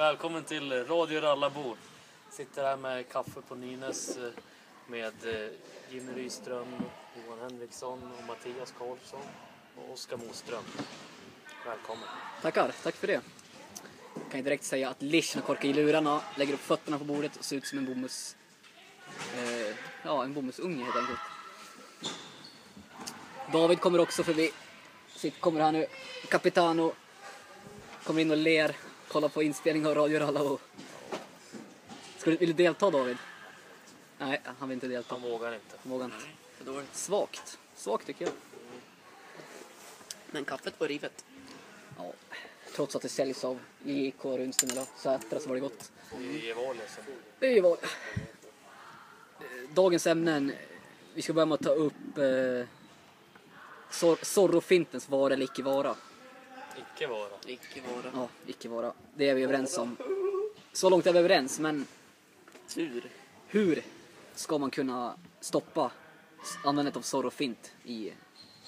Välkommen till Radio Rallarbor. Sitter här med kaffe på Nynäs eh, med eh, Jimmy Ryström, Johan Henriksson och Mattias Karlsson och Oskar Moström. Välkommen. Tackar, tack för det. Jag kan ju direkt säga att Lish har korkat i lurarna, lägger upp fötterna på bordet och ser ut som en bomulls... Eh, ja, en bomullsunge helt enkelt. David kommer också förbi. Sitt kommer här nu. Capitano kommer in och ler, kollar på inspelning av Radio Ralla och... Ska du, vill du delta David? Nej, han vill inte delta. Han vågar inte. Han vågar inte. Dåligt. Svagt. Svagt tycker jag. Men kaffet var rivet. Ja, trots att det säljs av JK, Runsten eller Sätra så var det gott. Det är ju vad... Dagens ämnen. Vi ska börja med att ta upp eh, Zor- Zorro-fintens vara eller icke vara. Icke vara. Icke vara. Ja, icke vara. Det är vi överens om. Så långt är vi överens, men Tur. hur ska man kunna stoppa användandet av Zorro-fint i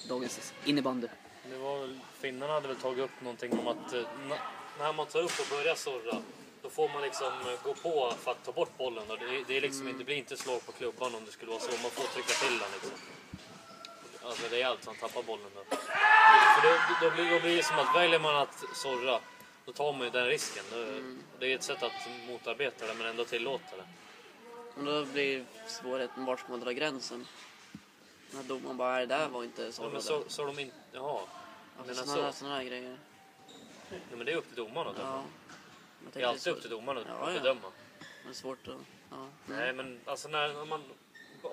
dagens innebandy? Det var väl, finnarna hade väl tagit upp någonting om att eh, när man tar upp och börjar surra då får man liksom eh, gå på för att ta bort bollen. Och det, det, är liksom, mm. det blir inte slag på klubban om det skulle vara så. Man får trycka till den liksom. Alltså det är allt som tappar bollen då. För då, då, blir, då blir det som att väljer man att surra då tar man ju den risken. Då, Det är ett sätt att motarbeta det men ändå tillåta det. Men då blir svårigheten vart ska man dra gränsen? När domaren bara, "Nej, det där var inte så. Ja, men så, så de inte... Jaha. alltså, såna, så. såna här grejer. Ja, men det är upp till domaren att döma. Ja. Det är alltid så- upp till domaren att Ja, ja. bedöma. Det är svårt att... Ja. Nej, men alltså när, när man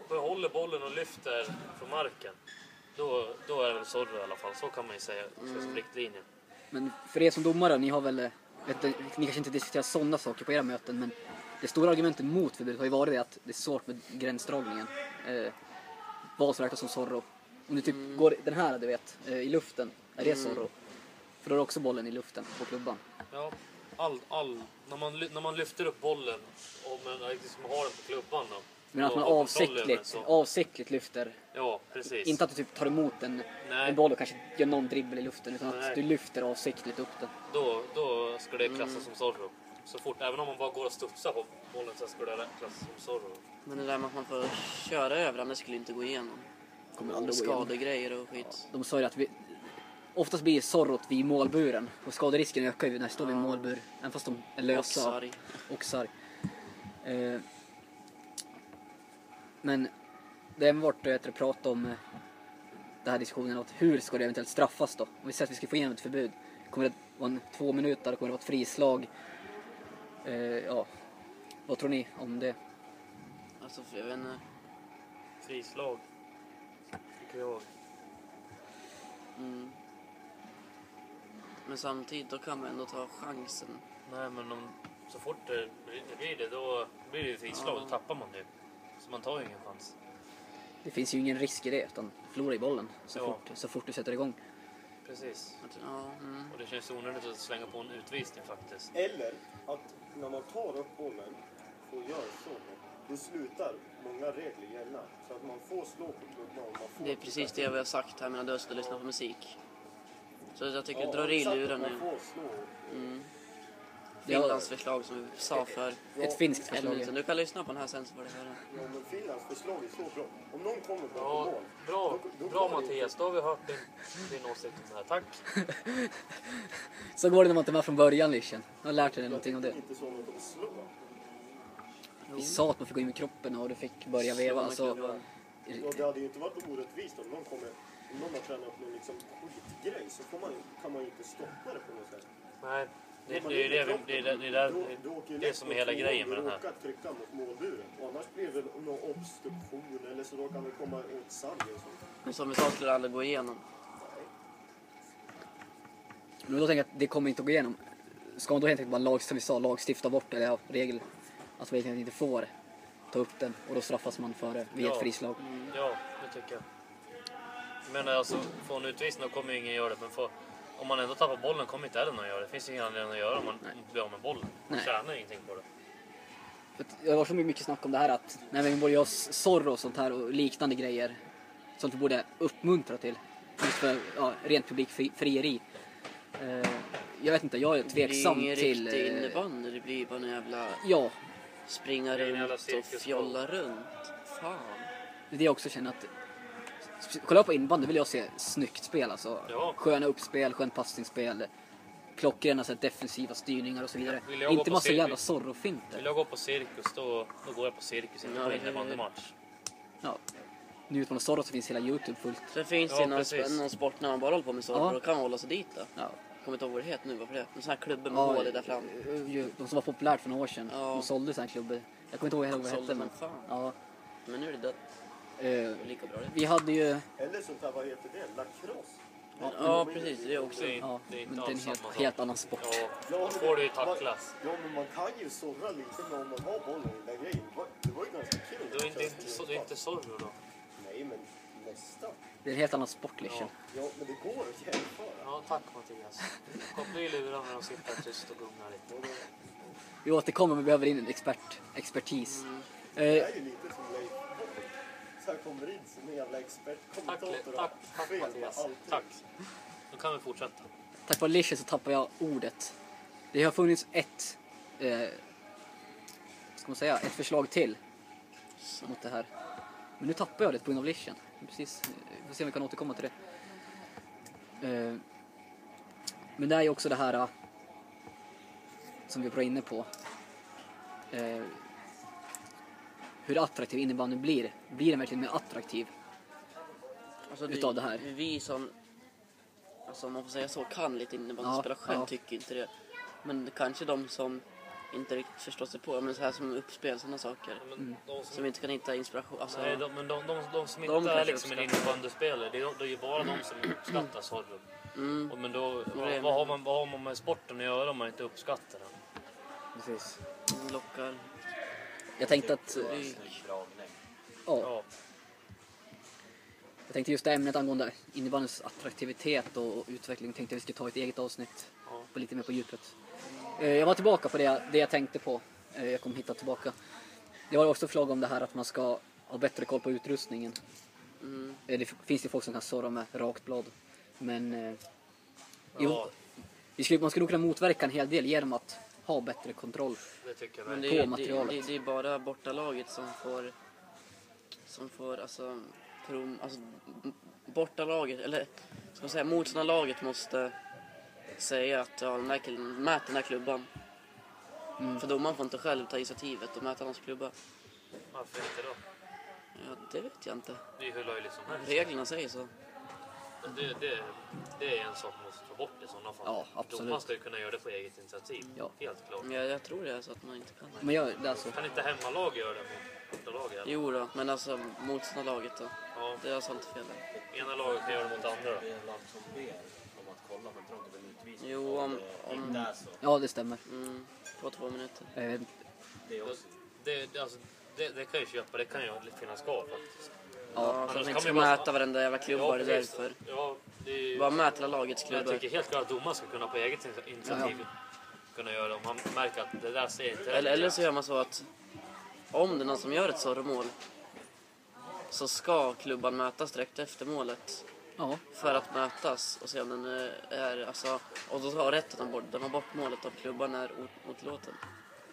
behåller bollen och lyfter från marken. Då, då är det väl i alla fall. Så kan man ju säga Mm. som riktlinje. Men för er som domare, ni har väl, vet, ni kanske inte diskuterar sådana saker på era möten, men det stora argumentet mot förbudet har ju varit det att det är svårt med gränsdragningen. Eh, vad som räknas som Zorro. Om du typ går den här, du vet, eh, i luften, är det Zorro? För då har du också bollen i luften på klubban. Ja, all, all, när, man, när man lyfter upp bollen och man liksom har den på klubban då. Men att man avsiktligt, avsiktligt lyfter. Ja, precis. Inte att du typ tar emot en, Nej. en boll och kanske gör någon dribbel i luften, utan Nej. att du lyfter avsiktligt upp den. Då, då ska det klassas Mm. som Zorro. Så fort, även om man bara går och studsar på bollen så ska det klassas som Zorro. Men det där med att man får köra över den, det skulle inte gå igenom. Kommer aldrig gå igenom. Skadegrejer och skit. De sa ju att vi, oftast blir Zorrot vid målburen och skaderisken ökar ju när det står vid målbur. Även fast de är lösa. Oxar. Oxar. Eh, men det har varit jag prata om eh, den här diskussionen att hur ska det eventuellt straffas då? Om vi säger att vi ska få igenom ett förbud. Kommer det vara en två minuter? Kommer det vara ett frislag? Eh, ja, vad tror ni om det? Alltså, jag vet inte. Frislag. Tycker jag. Mm. Men samtidigt, då kan man ändå ta chansen. Nej, men om, så fort det, blir det, då blir det frislag. Ja. Då tappar man det. Så man tar ju ingen chans. Det finns ju ingen risk i det utan förlora i bollen så, Ja. fort, så fort du sätter igång. Precis. Ja, mm. Och det känns onödigt att slänga på en utvisning faktiskt. Eller att när man tar upp bollen och gör så, då slutar många regler gälla. Så att man får slå på klubban och man får... Det är precis det vi har sagt här medan du har lyssnat på musik. Så jag tycker Ja, dra i luren nu. Mm. Finlands förslag som vi sa för Ja, Ett finskt förslag. minut sedan. Du kan lyssna på den här sen så får du höra. Ja, men Finlands förslag är så bra. Om någon kommer bakom Ja, mål. bra, då- då bra Mattias. Då har vi hört din, din åsikt om det här. Tack. Så går det när man inte är med från början Lichen. Jag har lärt dig någonting om det. inte så om de kommer slå. Vi sa att man fick gå in med kroppen och du fick börja veva. Alltså. Ja, det hade ju inte varit orättvist om någon kommer... Om någon har tränat upp någon liksom skitgrej så får man, kan man ju inte stoppa det på något sätt. Nej, det, det det, det, kroppen, det, det, där, då- då det, det lätt som är hela grejen med och den här. råkar trycka mot målburen. Och annars blir det väl någon obstruktion eller så råkar vi komma åt sargen. Så. Men som vi sa skulle det aldrig gå igenom. men då tänker jag att det kommer inte att gå igenom. Ska man då helt enkelt bara lag, som vi sa, lagstifta bort eller ja, regel. Alltså vi inte får ta upp den och då straffas man för det vid Ja. ett frislag. Ja, det tycker jag. Men alltså, få en utvisning då kommer ju ingen göra det. Men få, om man ändå tappar bollen kommer inte heller någon göra det. Det finns ingen anledning att göra om man Nej. inte blir av med bollen. Man Nej. tjänar ingenting på det. Att Det var så mycket snack om det här att när vi borde göra Zorro och sånt här och liknande grejer. Sånt vi borde uppmuntra till. Just för ja, rent publikfrieri. Eh, jag vet inte, jag är tveksam Det blir ingen till... riktig eh, innebandy. Det blir bara en jävla Ja, springa Det runt och fjolla runt. Fan. det är det jag också känner att... Kolla jag på innebandy vill jag se snyggt spel alltså. Ja. Sköna uppspel, skönt passningsspel. Klockrena så här, defensiva styrningar och så vidare. Vill jag gå Inte massa jävla Zorro-finter. Vill jag gå på cirkus då, då går jag på cirkus, inte Ja, på det innebandymatch. Ja. Nu utan Zorro så finns hela Youtube fullt. Sen finns det Ja, ju någon, precis. någon sport när man bara håller på med sorter. Ja. Då kan man hålla sig dit då. Ja. Kommer inte ihåg vad det heter nu. Varför det? En sån här klubba med hål i där fram. eh, ju- De som var populärt för några år sedan. Ja. De sålde sådana här klubbor. Jag kommer inte ihåg heller vad det Sålde hette men... som fan. Ja. Men nu är det dött. Eh, Lika bra det. vi hade ju... Eller sånt här, vad heter det? Lacrosse? Ja, precis. Det är också. Det är, Ja, det är men inte det är en alls helt, samma sak. helt annan sport. Ja, då får du ju det- tacklas. Ja, men man kan ju surra lite när man har bollen i den där grejen. Det var- Det var ju ganska kul. Det är inte, inte, så, det är inte Zorro då. Nästan. Det är en helt annan sport liksom. Ja. Ja, men det går att jämföra. Ja, tack Mattias. Koppla i lurarna när de sitter här tyst och gungar lite. Vi återkommer men vi behöver in en expert, expertis. Det Eh, är ju lite som Leif. Så här kommer in som en jävla expert, Tack, kommentator tack, tack Mattias. Tack. Då kan vi fortsätta. tack vare Lische så tappar jag ordet. Det har funnits ett... Eh, ska man säga? Ett förslag till. Mot det här. Men nu tappar jag det på grund av Lichen. Precis. Vi får se om vi kan återkomma till det. Eh, men det är ju också det här... eh, Som vi var inne på. Eh, hur attraktiv innebandyn blir. Blir den verkligen mer attraktiv? Alltså, utav det här. Vi som, alltså om man får säga så, kan lite innebandy Ja, spela själv ja. tycker inte det. Men det kanske de som inte riktigt förstår sig på, men så här som uppspel, sådana saker. Ja, men Mm. de som, Som inte kan hitta inspiration. Alltså, nej, de, men de, de, de som De inte är kanske liksom en innebandyspelare, det är, det är ju bara de som uppskattar Zorro. mm, Och Men då, vad, är- vad, har man, vad har man med sporten att göra om man inte uppskattar den? Precis. lockar. Jag tänkte att... Ja, Ja, Jag tänkte just det ämnet angående innebandyns attraktivitet och, och utveckling tänkte jag vi skulle ta ett eget avsnitt Ja. på lite mer på djupet. Eh, jag var tillbaka på det, jag- det jag tänkte på. Eh, jag kom hitta tillbaka. Det var också förslag om det här att man ska ha bättre koll på utrustningen. Mm. Eh, det finns ju folk som kan såra med rakt blad. Men eh, jo, ja, vi skulle, man skulle nog kunna motverka en hel del genom att ha bättre kontroll. det tycker jag Men verkligen. det, på är- det, materialet. det, det är bara bortalaget som får, som får alltså, prom, alltså bortalaget, eller ska man säga motståndarlaget måste säga att ja, den här killen, mät den här klubban. Mm. För domaren får inte själv ta initiativet och mäta hans klubba. Varför inte då? Ja, det vet jag inte. Det är ju hur löjligt som helst. Reglerna säger så. Det, det, det är en sak man måste ta bort i sådana fall. Ja, absolut. Domaren ska ju kunna göra det på eget initiativ. Ja. Helt klart. Men jag, tror det är så att man inte kan. Men jag, det är alltså, Kan inte hemmalag göra det mot bortalag? eller? Jo då, men alltså motståndarlaget då. Ja, Det är alltså inte fel ena laget kan göra det mot andra då. Jo, om, Det om ja det stämmer. mm, på två minuter. Eh, Det också. Det, det, alltså, det, det kan ju köpa, det kan ju finnas kvar faktiskt. Ja, för annars att man kan inte ska man bara- mäta varenda jävla det är precis. därför. Ja, det är ju... Bara mäta hela lagets Men jag tycker helt klart att domaren ska kunna på eget initiativ kunna göra det om han märker att det där ser inte rätt Eller, eller så gör man så att om det är någon som gör ett sorromål så ska klubban mötas direkt efter målet ja, för att mötas och se om den är, alltså, och då har rätt att de bort, döma bort målet om klubban är ot- otillåten.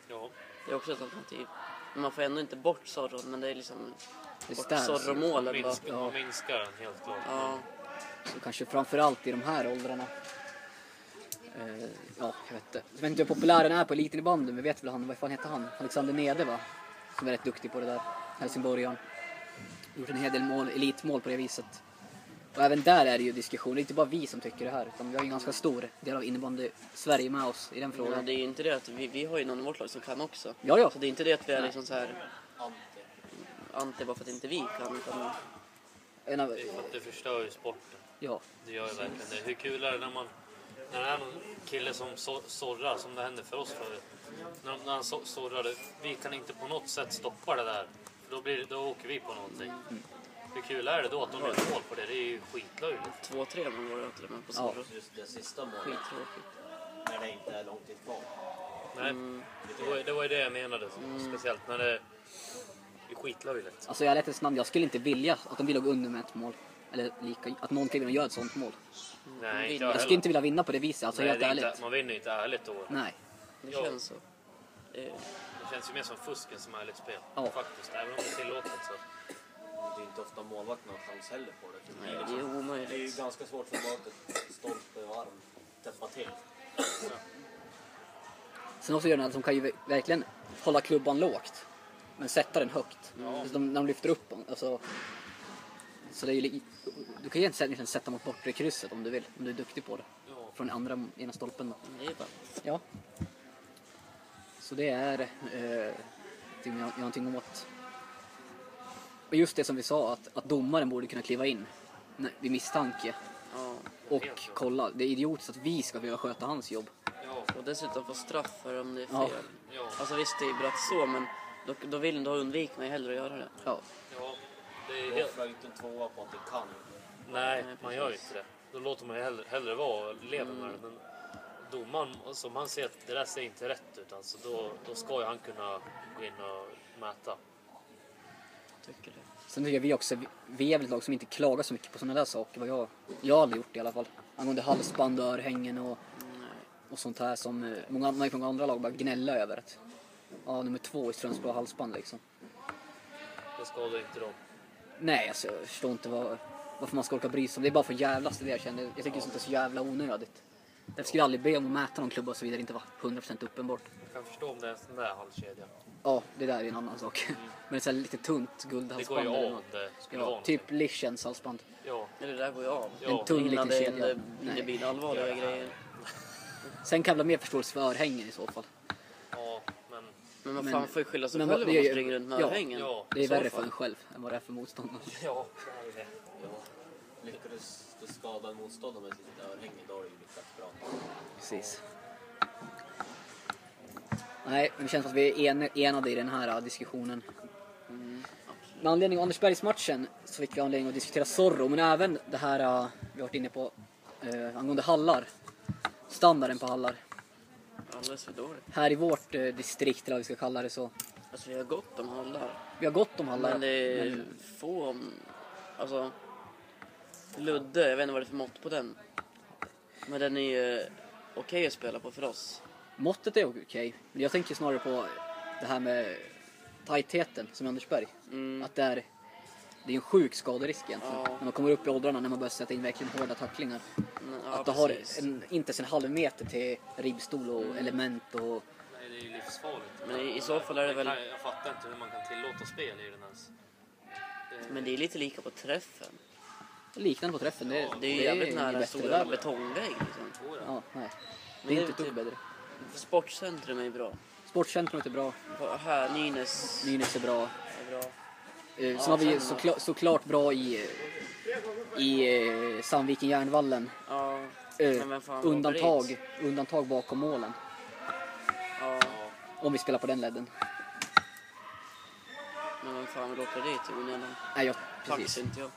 Ja, Det är också ett alternativ. Men man får ändå inte bort sorron, men det är liksom det bort stärs. sorromålen då. minska, man minskar den helt klart. Ja, Så kanske framförallt i de här åldrarna. Eh, ja, jag vet inte. Jag vet inte hur populär den är på eliten i men vet väl han, vad fan heter han? Alexander Nede va? Som är rätt duktig på det där. Helsingborgaren. Gjort en hel del mål, elitmål på det viset. Och även där är det ju diskussion. Det är inte bara vi som tycker det här, utan vi har ju en ganska stor del av innebandy Sverige med oss i den men frågan. det är ju inte det att vi, vi har ju någon i vårt lag som kan också. Ja, ja. Så det är inte det att vi är Nej. liksom så här anti bara för att inte vi kan. Utan, En av, Det är för att det förstör ju sporten. ja, Det gör ju verkligen det. Hur kul är det när man när det är någon kille som so- sorrar, som det hände för oss förut. När, när han so- sorrade, vi kan inte på något sätt stoppa det där. För då, blir, då åker vi på någonting. Hur kul är det då att de gör mål på det? Det är ju skitlöjligt. två, tre mål var det till och med på Ja. Zorro. Just det sista målet, Skittråkigt. när det inte är lång tid kvar. Nej, Mm. det, var, det var ju det jag menade. Speciellt när det är skitlöjligt. Alltså jag lät ett namn, jag skulle inte vilja att de vill låg under med ett mål. Eller lika, att någon kliver in och gör ett sånt mål. Nej, inte Jag jag Jag skulle inte vilja vinna på det viset, alltså Nej, helt det är ärligt. inte, man vinner ju inte ärligt då. Nej. Det Ja. känns så. Det, Det känns ju mer som fusk än som ärligt spel. Ja. Faktiskt, även om det är tillåtet så. Det är inte ofta målvakten har chans heller på det. nej, Det är det är liksom- det är ju ganska svårt för att stolpe och arm täppa till. Sen också gör den att de kan ju verkligen hålla klubban lågt. Men sätta den högt. Så de, när de lyfter upp den. Alltså, så det är ju, li- du kan ju egentligen sätta mot bortre krysset om du vill. Om du är duktig på det. Ja. Från andra ena stolpen då. Ja. Så det är eh, någonting- någonting om att... Och just det som vi sa, att, att domaren borde kunna kliva in när- vid misstanke Ja. och kolla. Det är idiotiskt att vi ska behöva sköta hans jobb. Ja, Och dessutom få straff för om det är fel. Ja. ja, Alltså visst, det är brott så, men då, då vill då undviker man ju hellre att göra det. Ja. ja. Det är helt... får inte en tvåa på att det kan. Nej, Nej, man gör ju inte det. Då låter man ju hellre, hellre vara och leva med det. Men domaren, som han ser att det där ser inte rätt ut, alltså, då, då ska ju han kunna gå in och mäta. Tycker det. Sen tycker jag vi också, vi- är väl ett lag som inte klagar så mycket på sådana där saker. Vad jag, jag har aldrig gjort det i alla fall. Angående halsband och örhängen och, och sånt här som eh, många, många andra lag bara gnälla över. Att, ja, nummer två i Strömsbro halsband liksom. Det skadar inte dem. Nej, alltså, jag förstår inte vad, varför man ska orka bry sig om det. är bara för jävlas, det är det jag känner. Jag tycker sånt är så jävla onödigt. Därför skulle jag aldrig be om att mäta någon klubba så vidare det inte var 100% uppenbart. Jag kan förstå om det är en sån där halvkedja. Ja, det där är en annan sak. Men det är lite tunt Det går guldhalsband. ju av det skulle Ja, typ Lichens halsband. Ja, det där går ju av. Ja. En tung Innan liten det, kedja. det, det blir allvarliga grejer. Sen kan jag väl mer förståelse för örhängen i så fall. ja, men Men man fan får ju skylla sig men själv om det man springer runt med ja, örhängen. ja. Det är värre för en själv än vad det är för motståndaren. Ja, så är det. Lyckades du skada en motståndare med sitt örhänge, då har du ju lyckats bra. Precis. Nej, det känns att vi är en, enade i den här äh, diskussionen. Med anledning av Andersbergsmatchen så fick vi anledning att diskutera Zorro, men även det här äh, vi har varit inne på äh, angående hallar. Standarden på hallar. Alldeles för dåligt. Här i vårt äh, distrikt, eller vad vi ska kalla det så. Alltså vi har gott om hallar. Vi har gott om hallar. Men det är men- få om... Alltså... Ludde, jag vet inte vad det är för mått på den. Men den är ju okej att spela på för oss. Måttet är okej, men jag tänker snarare på det här med tajtheten som i Andersberg. Mm. Att det är, det är en sjuk skaderisk egentligen. Ja. När man kommer upp i åldrarna, när man börjar sätta in verkligen hårda tacklingar. Men, ja, att du har precis. en, inte ens en halv meter till ribbstol och Mm. element och... Nej, det är ju livsfarligt. Men i- i så fall är det väl- kan- Jag fattar inte hur man kan tillåta spel i den ens. Det- Men det är lite lika på träffen. Liknande på träffen. Det, Det är ju jävligt nära en bättre stor där. betongvägg liksom. Ja, nej. Det är inte ett dugg typ- bättre. Sportcentrum är bra. Sportcentrumet är bra. Här, Nynäs Nynäs är bra. är bra. Eh, sen har vi sen- såklart, bra i, i eh, Sandviken Järnvallen. Ja, Eh, undantag, undantag bakom målen. Ja, Om vi spelar på den ledden. men vem fan vill åka dit i onödan? Nej, jag, Faktiskt precis. inte jag.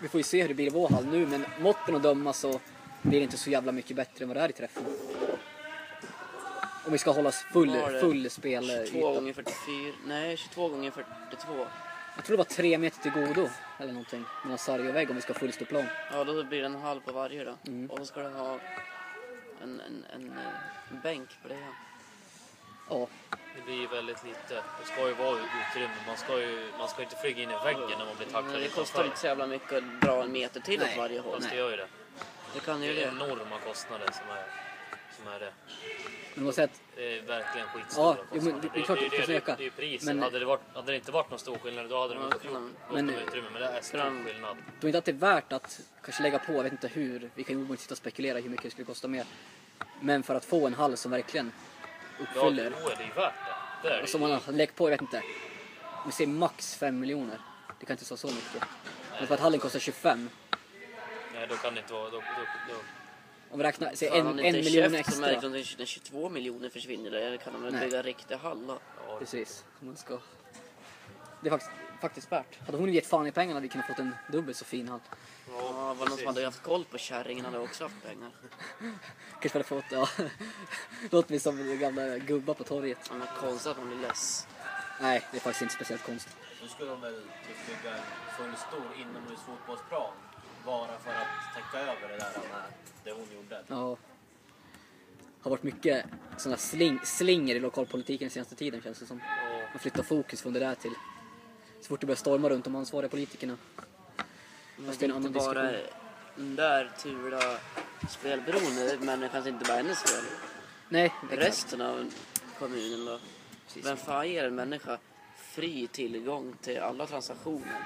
Vi får ju se hur det blir i vår hall nu, men måtten att döma så blir det inte så jävla mycket bättre än vad det är i träffen. Om vi ska hålla full, full spel 22 gånger 44, nej 22 gånger 42. Jag tror det var tre meter till godo eller någonting mellan sarg och vägg om vi ska ha full plan. Ja, då blir det en halv på varje då. Mm. Och så ska du ha en, en, en, eh, bänk på det. här. Ja, Det blir ju väldigt lite. Det ska ju vara utrymme. Man ska ju man ska inte flyga in i väggen när man blir tacklad Men det kostar inte så jävla mycket att dra en meter till åt varje håll. Fast det gör ju det. Det kan ju Det är det. enorma kostnader som är, som är det. men man säger att Det är verkligen skitstora Ja, jo, men kostnader. det är klart det, att det, det det, är ju priset. Men- hade, det varit, hade det inte varit någon stor skillnad då hade de Ja, inte gjort men, utrymme. Men det är stor Kan- skillnad. tror inte att det är värt att kanske lägga på, jag vet inte hur, vi kan ju omöjligt sitta och spekulera hur mycket det skulle kosta mer. Men för att få en hall som verkligen Ja, uppfyller, då är det ju värt det. det är och som ju. man har lagt på, jag vet inte, vi säger max 5 miljoner. Det kan inte vara så mycket. Men för att hallen kostar 25, Nej, då kan det inte vara... Då, då, då, om vi räknar, säg en, en inte miljon extra. liksom, när 22 miljoner försvinner där kan de väl bygga riktiga hallar. ja, Precis, man ska. Det är faktiskt, faktiskt värt. Hade hon gett fan i pengarna hade vi kunnat fått en dubbelt så fin hall. Ja, var det någon som hade haft koll på kärringen hade också haft pengar. Kanske hade fått, ja. Låter vi som gamla gubbar på torget. Ja, men konstigt att man blir less. Nej, det är faktiskt inte speciellt konstigt. Då skulle de väl typ bygga en fullstor inomhusfotbollsplan bara för att täcka över det där med det hon gjorde. Ja. Har varit mycket sådana sling, slinger i lokalpolitiken den senaste tiden känns det som. Ja. Man flyttar fokus från det där till så fort det börjar storma runt de ansvariga politikerna. Men Fast det är en inte bara den där Tula spelberoende människan, inte bara hennes fel. Nej, exakt. Resten av kommunen då? Precis. Vem fan ger en människa fri tillgång till alla transaktioner?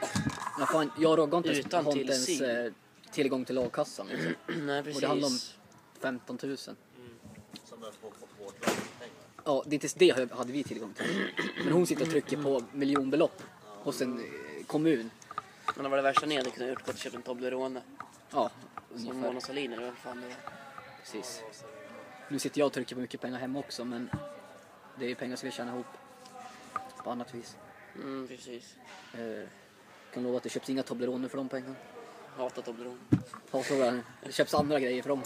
Ja, fan, jag och Rogge har inte ens, Utan har inte ens tillsyn. eh, tillgång till a-kassan. Liksom. Nej precis. Och det handlar om 15 000. Som behöver få på vårt lag pengar. Ja, det är inte ens det hade vi tillgång till. Men hon sitter och trycker på miljonbelopp hos en eh, kommun. Men det var det värsta ni hade kunnat gjort, gått köpt en Toblerone. Ja, Som. Mona Sahlin eller vad fan det var. Precis. Nu sitter jag och trycker på mycket pengar hemma också men det är ju pengar som vi tjänar ihop på annat vis. Mm precis. Eh, kan lova att det köps inga Toblerone för de pengarna. Hatar Toblerone. Hatar det köps andra grejer för dem.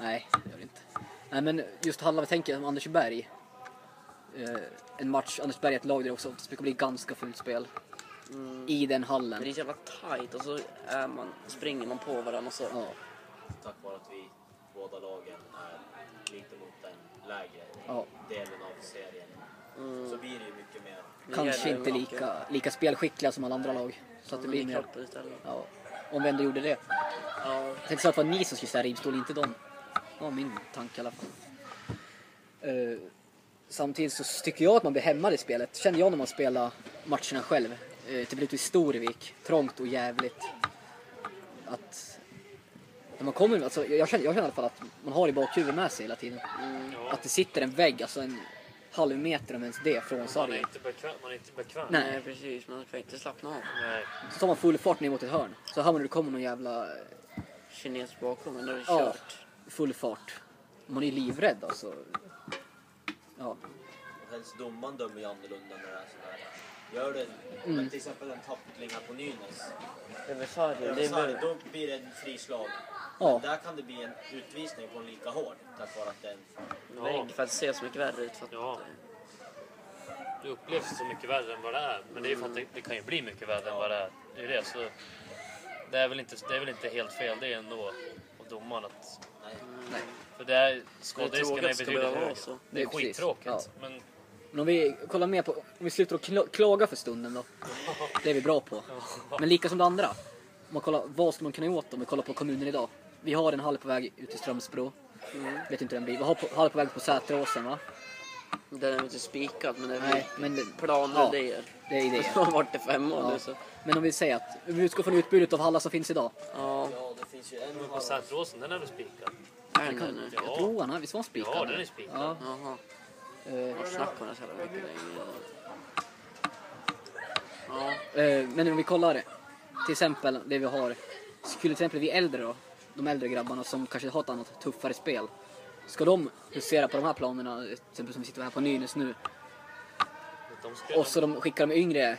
Nej, det gör det inte. Nej men just Halla, vi tänker om Anders Berg. Eh, en match, Anders Berg är ett lag där det också brukar bli ganska fullt spel. Mm. I den Men hallen. det är så jävla tight och så är man, springer man på varandra och så. Ja, Tack vare att vi båda lagen är lite mot den lägre ja. delen av serien. Mm. Så blir det ju mycket mer. Kanske inte lika, lika spelskickliga som alla andra lag. Så att det Men blir mer, ja. Om vi ändå gjorde det. Ja. Jag tänkte så att det var ni som skulle säga ribbstol, inte dem. Det var min tanke i alla fall. Eh, samtidigt så tycker jag att man blir hämmad i spelet. Kände jag när man spelade matcherna själv. Uh, typ ute i Storvik, trångt och jävligt. Att när man kommer, alltså, jag, känner, jag känner i alla fall att man har i bakhuvudet med sig hela tiden. Mm. Ja. Att det sitter en vägg, alltså en halv meter om ens det från Man är sargen. inte bekväm. Man är inte bekväm. Nej. Nej precis, man kan inte slappna av. Nej. Så tar man full fart ner mot ett hörn. Så hör man hur det kommer någon jävla eh, Kines bakom en, då är det Ja. full fart. Man är ju livrädd alltså. Ja. Och helst domaren dömer ju annorlunda när det är sådär. Gör det, Mm. men till exempel en tackling här på Nynäs. Över sargen. Det Över är sargen, väl... då blir det en frislag. Ja. Där kan det bli en utvisning på en lika hård tack vare att det är en vägg för att det ser så mycket värre ut. För att, Ja. Det upplevs så mycket värre än vad det är. Men det är ju för att det, det kan ju bli mycket värre än vad det är. Det är det. Så det är väl inte, det är väl inte helt fel det ändå. Och domaren att... Nej. För det är, det är betydligt högre. Det är skittråkigt. Ja. Men Men om vi kollar mer på, om vi slutar att kla- klaga för stunden då. Det är vi bra på. Men lika som det andra. Om man kollar, vad ska man kunna göra åt om vi kollar på kommunen idag? Vi har en hall på väg ut till Strömsbro. Vet inte hur den blir. Vi har på, hall på väg på Säteråsen va? Den är inte spikad men det är Nej, men det, planer Ja. idéer. det är Det idén. har varit i fem år Ja. nu så. Men om vi säger att, vi utgår från utbudet av hallar som finns idag. Ja, Ja, det finns ju en på Säteråsen, den är väl spikad? Nu? Ja. Jag tror han, visst var han spikad? Ja, den är spikad. Ja, Jaha. eh, Vad snackar hon så jävla mycket längre? Ja. Eh, men om vi kollar till exempel det vi har. Skulle till exempel vi äldre då, de äldre grabbarna som kanske har ett annat tuffare spel. Ska de husera på de här planerna, till exempel som vi sitter här på Nynäs nu. Och så de skickar de yngre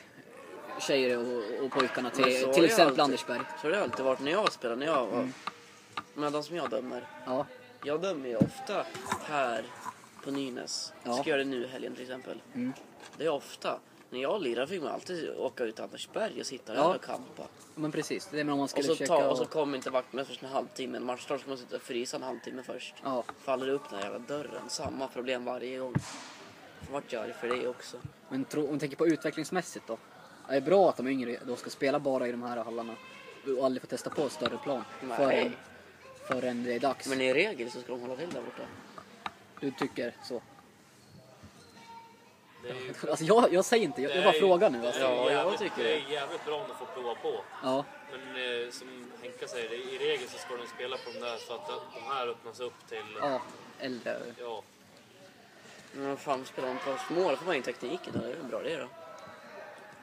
tjejer och, och pojkarna till till exempel alltid- Andersberg. Så har det alltid varit när jag spelar, när jag var... Men som jag dömer. Ja, Jag dömer ju ofta här på Nynäs. Ja. Ska göra det nu i helgen till exempel. Mm. Det är ofta. När jag lirar fick man alltid åka ut till Andersberg och sitta Ja. där och kampa. men precis. Det är om man Och skulle så, försöka... ta, och så kom inte vaktmästaren först en halvtimme. En matchstart ska man sitta och frysa en halvtimme först. Ja, Faller upp den här jävla dörren. Samma problem varje gång. Vart jag arg för det också. men tro, om vi tänker på utvecklingsmässigt då. Är det bra att de yngre då ska spela bara i de här hallarna och aldrig få testa på ett större plan Nej. förrän, förrän det är dags? Men i regel så ska de hålla till där borta. Du tycker så? ju, Alltså jag, jag säger inte, jag, jag bara frågar nu. Alltså. Det är Ja, jag tycker det. är jävligt bra om de får prova på. Ja, Men eh, som Henka säger, i regel så ska de spela på de där så att de här öppnas upp till... ja, äldre. Ja, Men vad fan spelar de på små? Då får man in tekniken. Det är väl bra det då.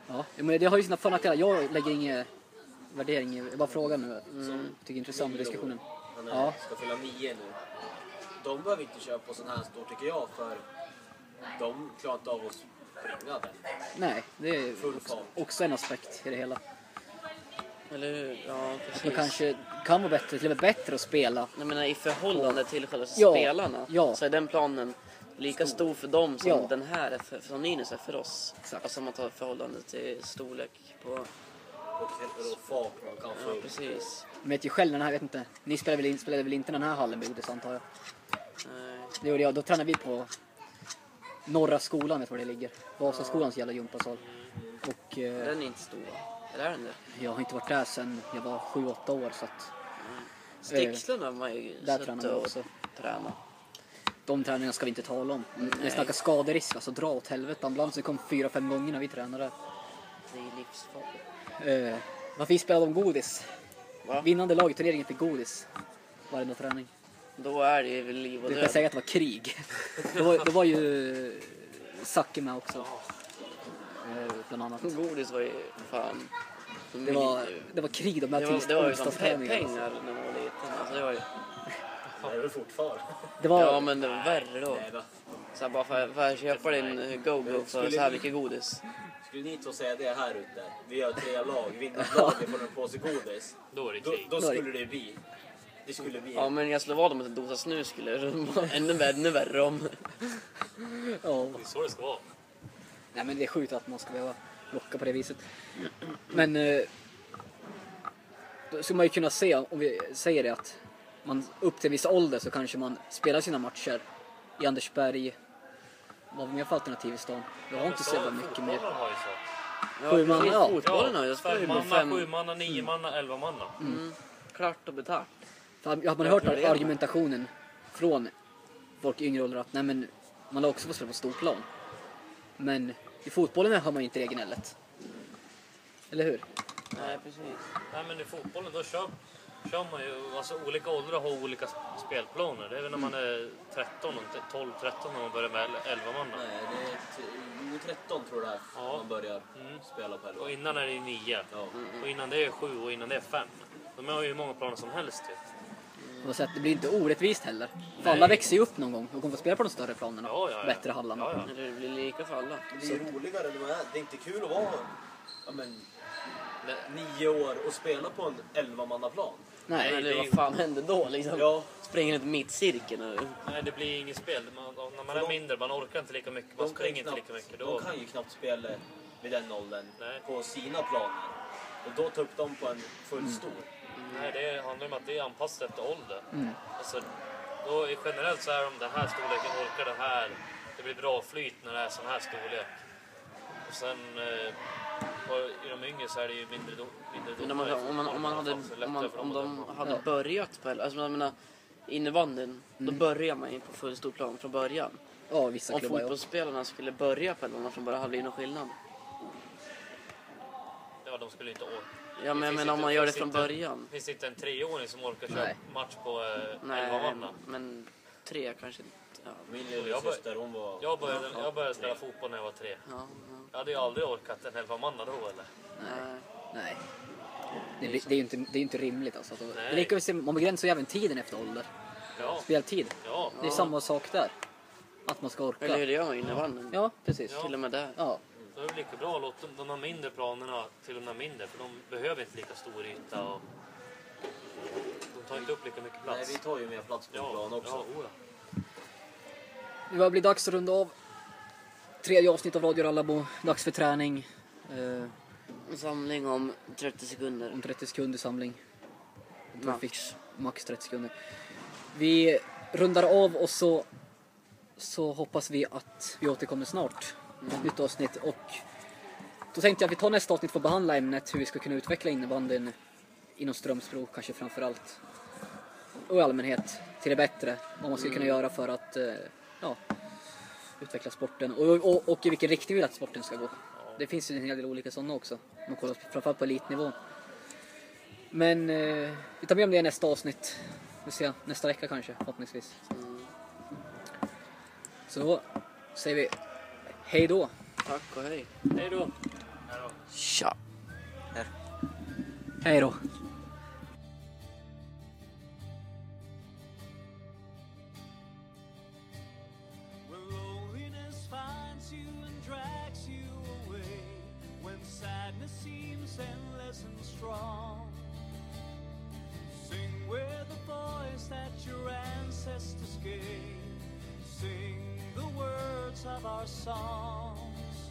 Ja, men det har ju sina för och nackdelar. Jag lägger ingen värdering i, jag bara frågar nu. Mm. Tycker det är intressant med diskussionen. Han är, Ja. ska fylla nio nu. De behöver inte köra på sån här stor tycker jag för de klarar inte av att springa den. Nej, det är fart. också en aspekt i det hela. Eller hur? Ja, precis. man kanske kan vara bättre, till och med bättre att spela. Jag menar i förhållande till själva Ja, spelarna ja. så är den planen lika stor för dem som Ja. den här är för, som Nynäs är för oss. Exakt. Alltså om man tar förhållande till storlek på... Och, och fart man kan få Ja, precis. Men vet ju själv den här, vet inte, ni spelade väl, in, spelade väl inte den här hallen Bodis antar jag? Nej. Det gjorde jag, då tränade vi på Norra skolan, vet var det ligger? Vasaskolans jävla gympasal. Och eh, Den är inte stor va? Eller är den det? jag har inte varit där sedan jag var 7-8 år så att Stixlen har man ju där jag och också. träna. De träningarna ska vi inte tala om. Nej. Vi snackar skaderisk, alltså dra åt helvete. Ambulansen kom fyra, fem gånger när vi tränade. Det är livsfarligt. Eh, varför vi spelade om godis. Va? Vinnande lag i turneringen fick godis. Varje träning. Då är det ju liv och Du kan död. säga att det var krig. då, var, då var ju Zacke med också. Eh, bland annat. Godis var ju fan... Det var, det var krig de här det var, det var ju som onsdagsträningarna. pengar när man var liten. Alltså det var ju... Det är väl fortfarande. Det var, Ja men det var värre då. Så här, bara för, för att köpa din eh, go-go för så här mycket godis. Skulle ni två säga det här ute, vi har tre lag, vinner laget får en påse godis. Då är det Då, krig. då skulle det bli. Det skulle bli. Ja men jag slår vad om att en dosa snus skulle vara ännu, värre- ännu värre om. ja, Det är så det ska vara. Nej men det är sjukt att man ska behöva locka på det viset. Men eh, då skulle man ju kunna se, om vi säger det att man upp till en viss ålder så kanske man spelar sina matcher i Andersberg. Vad har vi mer för alternativ i stan? Jag har inte så jävla mycket mer. Fotbollen har ju så. Ja. Fotbollen har ju, jag spelar ju Fem med manna, fem... sju manna, nio manna, elva manna. Mm, klart och betalt. För har man hört argumentationen från folk i yngre åldrar att nej men man har också fått spela på storplan. Men i fotbollen har man ju inte det gnället. Eller hur? Nej precis. Nej men i fotbollen då kör, kör man ju, alltså olika åldrar har olika sp- spelplaner. Det är väl när man är 13, och 12, 13 när man börjar med 11 manna. Nej, det är t- jo, 13 tror jag det är Ja. man börjar Mm. spela på elva. Och innan är det 9. Ja. Och innan det är 7 och innan det är 5. De har ju hur många planer som helst ju. Och så att det blir inte orättvist heller. För alla växer ju upp någon gång och kommer få spela på de större planerna. Ja, ja, ja. Bättre hallarna. Ja, ja. Det blir lika för alla. Det blir roligare när man är, det är inte kul att vara ja, men, nio år och spela på en elvamannaplan. Nej, Eller det vad fan händer då liksom? Ja, Springer runt mittcirkeln och... Nej det blir inget spel. Man, när man För är de- mindre, man orkar inte lika mycket, man de springer inte knappt, lika mycket. de Då, kan ju knappt spela vid den åldern Nej. på sina planer. Och då ta upp dem på en full stor. nej, det handlar om att det är anpassat efter ålder. Mm. Alltså, då är, generellt så är de den här storleken, orkar det här. Det blir bra flyt när det är sån här storlek. Och sen eh, i de yngre så är det ju mindre, do, mindre Men om man, om man, om man hade, om, man, om de hade Ja. börjat på... Alltså jag menar, innebandyn, då börjar man ju på full stor plan från början. Ja, vissa Om klubbar ja. fotbollsspelarna skulle börja på elvan från början hade det blivit någon skillnad. Ja, de skulle inte orka. Ja men jag finns menar om inte- man gör det från inte- början. Det finns inte en treåring som orkar köra match på eh, Nej, men tre kanske inte. Ja, Min lillasyster hon var... Jag började, jag började spela fotboll när jag var tre. ja, ja. Jag hade ju aldrig orkat en elva manna då eller? Nej. Nej. Det, blir- det är ju inte, det är inte rimligt alltså. Det är Nej. lika, ser- man begränsar ju även tiden efter ålder. Ja, Speltid. ja. Det är samma sak där. Att man ska orka. Eller hur det gör i innebandyn. Ja, precis. Ja. Till och med där. Ja. Då är det lika bra att låta de- de här mindre planerna till de här mindre för de behöver inte lika stor yta och de tar inte upp lika mycket Nej, plats. vi tar ju mer plats på ja, plan också. Ja, oja. Det börjar bli dags att runda av. Tredje avsnitt av Radio Rallabo. Dags för träning. Eh, En samling om 30 sekunder. om 30 sekunder samling. Max. Max 30 sekunder. Vi rundar av och så, så hoppas vi att vi återkommer snart. Ett nytt avsnitt. Och då tänkte jag att vi tar nästa avsnitt för att behandla ämnet hur vi ska kunna utveckla innebandyn inom Strömsbro kanske framför allt. Och i allmänhet till det bättre. Vad man ska kunna göra för att eh, ja, utveckla sporten och, och, och i vilken riktning vi vill att sporten ska gå. Det finns ju en hel del olika sådana också. Om man kollar framförallt på elitnivå. Men eh, vi tar med om det i nästa avsnitt. Vi ser nästa vecka kanske förhoppningsvis. Så då säger vi hej då. Tack och hej. Hej då! Tja. Hej då. Songs.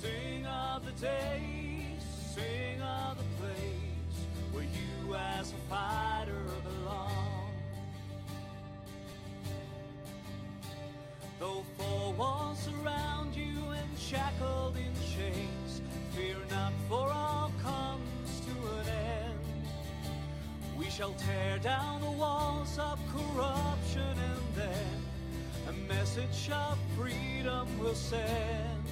Sing of the days, sing of the place where you as a fighter belong. Though four walls surround you and shackled in chains, fear not, for all comes to an end. We shall tear down the walls of corruption and then a message of freedom will send.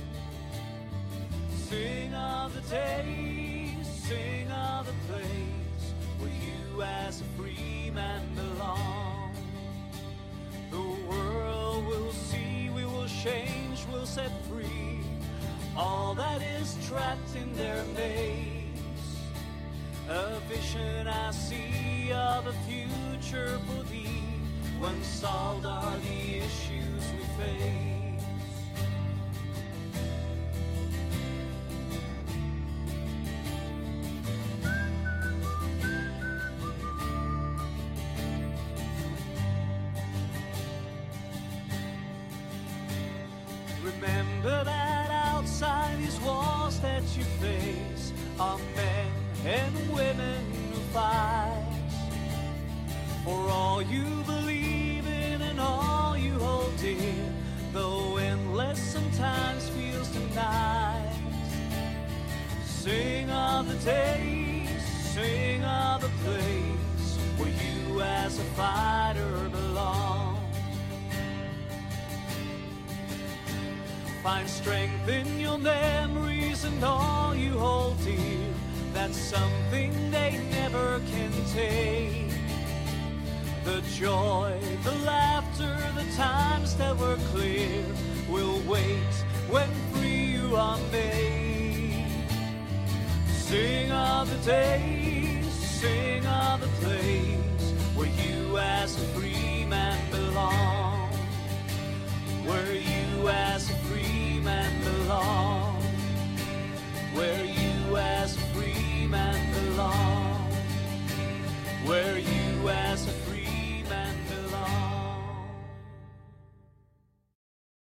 Sing of the days, sing of the place where you as a free man belong. The world will see, we will change, we'll set free all that is trapped in their maze. A vision I see of a future for thee when solved are the issues we face. A fighter belong. Find strength in your memories and all you hold dear. That's something they never can take. The joy, the laughter, the times that were clear will wait when free you are made. Sing of the days, sing of the place as a free man belong? Where you as a free man belong? Where you as a free man belong? Where you as a